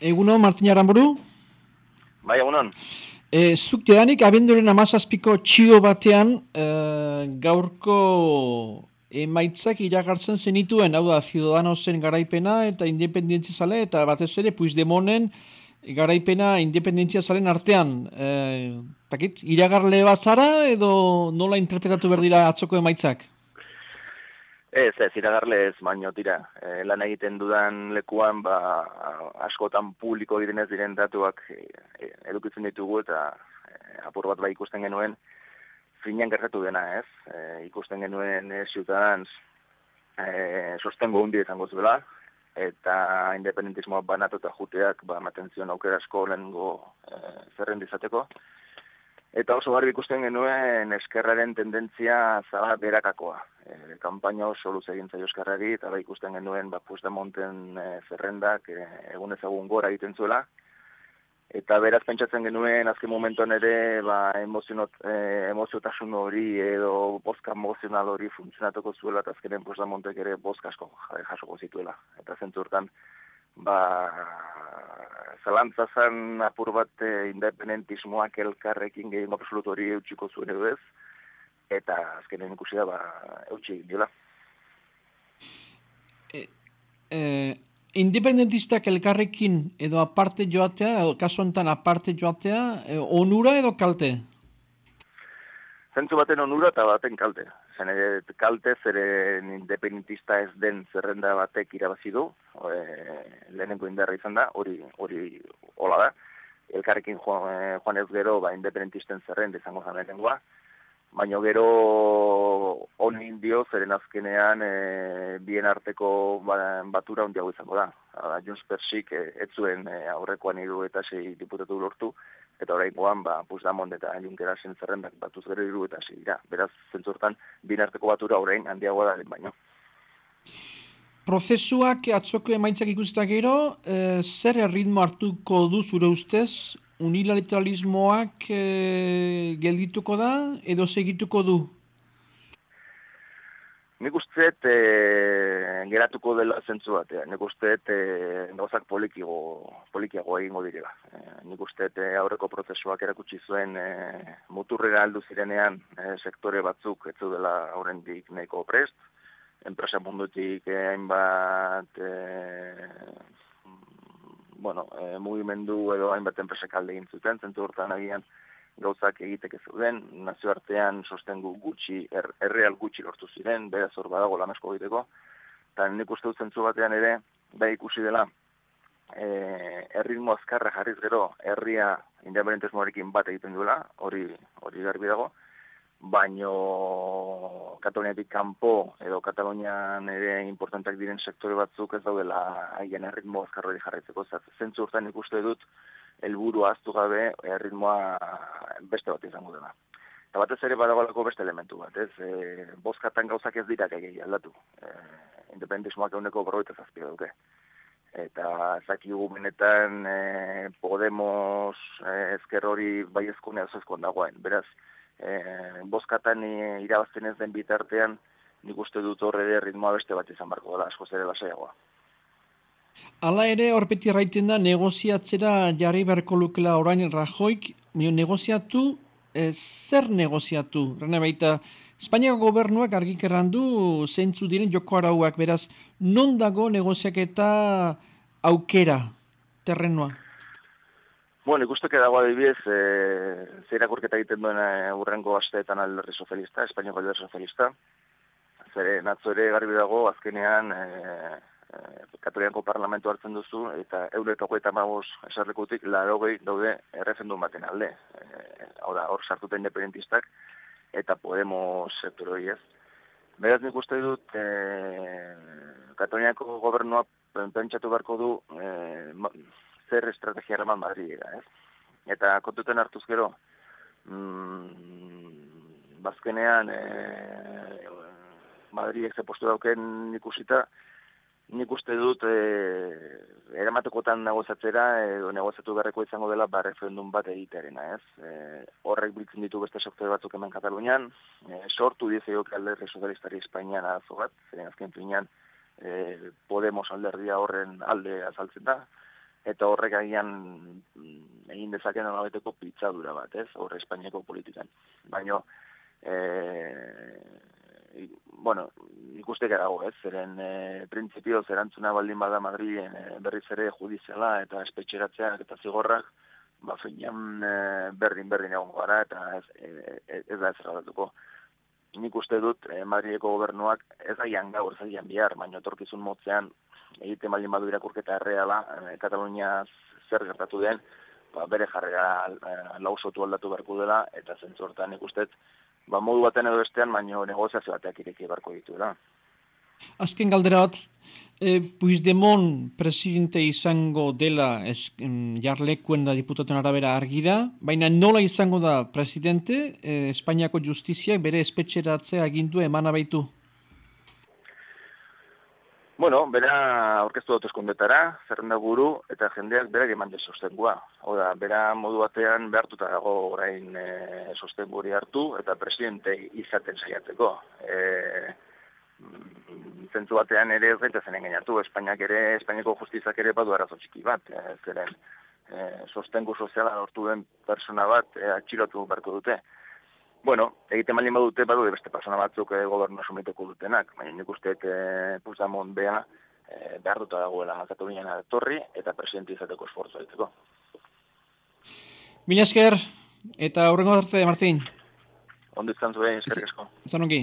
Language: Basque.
Eguno, Martin Aramburu? Bai, egunon. E, zuk tedanik, abenduren amazazpiko txio batean, e, gaurko emaitzak iragartzen zenituen, hau da, Ciudadanosen garaipena eta independentzia zale, eta batez ere, Puigdemonen garaipena independentzia zalen artean. E, takit, iragarle bat zara edo nola interpretatu berdira atzoko emaitzak? Ez, ez, iragarle ez, baino, tira, e, lan egiten dudan lekuan, ba, askotan publiko egiten ez diren datuak e, edukitzen ditugu eta e, apur bat ba ikusten genuen, finean gertatu dena, ez? E, ikusten genuen e, Ciutadans e, sostengo hundi izango zuela, eta independentismoa banatu eta juteak, ba, matenzion aukera asko lehenko e, zerren dizateko. Eta oso garbi ikusten genuen eskerraren tendentzia zaba berakakoa. E, kampaina oso luz egin zaio eskerrari, eta ba ikusten genuen ba, monten e, zerrendak e, egun ezagun gora egiten zuela. Eta beraz pentsatzen genuen azken momentuan ere ba, emozionot, e, emoziotasun hori edo bozka emozional hori funtzionatuko zuela eta azkenen montek ere bozka asko jasoko zituela. Eta zentzurtan ba, zalantza zen apur bat e, independentismoak elkarrekin gehiago absolutu hori eutxiko zuen edo ez, eta azkenen ikusi da, ba, eutxi dira. E, e, independentistak elkarrekin edo aparte joatea, edo kaso enten aparte joatea, e, onura edo kalte? Zentzu baten onura eta baten kalte. Zen ere kalte zeren independentista ez den zerrenda batek irabazi du, e, lehenengo indarra izan da, hori hori hola da. Elkarrekin joan, e, joan ez gero, ba, independentisten zerrenda izango zan lehenengoa. Baina gero honi indio zeren azkenean e, bien arteko ba, batura hondiago izango da. Junts Persik ez zuen e, aurrekoan iru eta sei diputatu lortu, eta orain goan, ba, Puigdemont eta Junckera zerrendak batuz gero iru eta zira. Beraz, zentzortan, binarteko batura orain handiagoa da baino. Prozesuak atzoko emaitzak ikusita gero, e, zer erritmo hartuko du zure ustez, unilateralismoak e, geldituko da, edo segituko du Nik uste e, geratuko dela zentzu batean, nik uste e, gauzak polikiago, polikiago egingo direla. E, nik uste e, aurreko prozesuak erakutsi zuen e, muturrera aldu zirenean e, sektore batzuk ez dela aurrendik nahiko prest, enpresa mundutik hainbat e, bueno, e, mugimendu edo hainbat enpresak alde egin zuten, zentzu hortan agian, gauzak egiteke zuen, nazioartean sostengu gutxi, er, erreal gutxi lortu ziren, beraz hor badago lanasko egiteko, eta nik uste dut zentzu batean ere, bai ikusi dela, e, erritmo azkarra jarriz gero, herria independentismoarekin bat egiten duela, hori hori garbi dago, baino Kataloniatik kanpo edo Katalonian ere importanteak diren sektore batzuk ez daudela haien erritmo azkarra hori jarraitzeko, zentzu urtean ikuste dut, helburu aztu gabe erritmoa beste bat izango dela. Eta batez ere badagoelako beste elementu bat, ez? E, bozkatan gauzak ez dira gehi aldatu. E, independentismoak eguneko borroita zazpira duke. Eta zaki benetan e, Podemos e, ezker hori bai ezkune ezkoan dagoen. Beraz, e, bozkatan e, irabazten ez den bitartean, nik uste dut horre ritmoa beste bat izan barko dela, asko zere lasaiagoa. Hala ere, horpeti raiten da, negoziatzera jarri beharko lukela orain Rajoik, nio negoziatu, e, zer negoziatu? Rene baita, Espainiako gobernuak argik errandu zeintzu diren joko arauak, beraz, non dago negoziak eta aukera, terrenua? Bueno, ikusteke dago adibidez, e, zeirak urketa egiten duen e, urrengo asteetan alderri sozialista, Espainiako alderri sozialista, zere, natzo ere garbi dago, azkenean, e, Eh, Katolianko parlamentu hartzen duzu, eta euretako eta magos esarrekutik larogei daude errefendun baten alde. E, hau da, hor sartuta independentistak, eta Podemos sektor hori ez. Beraz nik uste dut, e, Katolianko gobernua pentsatu beharko du e, zer estrategia eraman Madrid ez? Eta kontuten hartuz gero, mm, bazkenean e, Madrid ze postu dauken ikusita, nik uste dut e, eramatekotan negozatzera edo negozatu beharreko izango dela ba referendum bat egitearena, ez? E, horrek biltzen ditu beste sektore batzuk hemen Katalunian, e, sortu dize jok alderri sozialistari Espainian arazo bat, azken finean e, Podemos alderdia horren alde azaltzen da, eta horrek agian mm, egin dezaken nolabeteko pitzadura bat, ez, horre Espainiako politikan. Baina, e, bueno, ikuste dago, ez, zeren e, printzipio zerantzuna baldin bada Madrilen e, berriz ere judiziala eta espetxeratzeak eta zigorrak, ba, finean e, berdin berdin egon gara eta ez, e, ez da ez erradatuko. Nik uste dut e, Madrileko gobernuak ez daian gaur, ez daian bihar, baina etorkizun motzean egite baldin badu irakurketa erreala, e, Katalunia zer gertatu den, ba, bere jarrera lausotu aldatu beharko dela, eta zentzu hortan ikustet, ba, modu baten edo bestean, baino negoziazio bateak ireki beharko dituela. Azken galdera bat, e, Puigdemont presidente izango dela ez, em, jarlekuen da diputatuen arabera argi da, baina nola izango da presidente e, Espainiako justiziak bere espetxeratzea agindu eman abaitu? Bueno, bera aurkeztu dut eskundetara, zerrenda guru, eta jendeak berak eman de sostengua. Oda, bera modu batean behartuta dago orain e, sostenguri hartu, eta presidente izaten saiatzeko. E, zentzu batean ere ez gaita zen engainatu, Espainiak ere, Espainiako justizak ere badu arazo txiki bat, e, zeren e, sostengu soziala lortu den persona bat e, atxilotu beharko dute. Bueno, egiten malin badute, badu beste persona batzuk e, gobernu asumiteko dutenak, baina nik uste e, Puigdemont bea e, behar duta dagoela Katalunian torri eta presidente izateko esforzo egiteko. Mila esker, eta horrengo arte, Martin. Ondo izan zuen, eskerrik asko. Zanongi.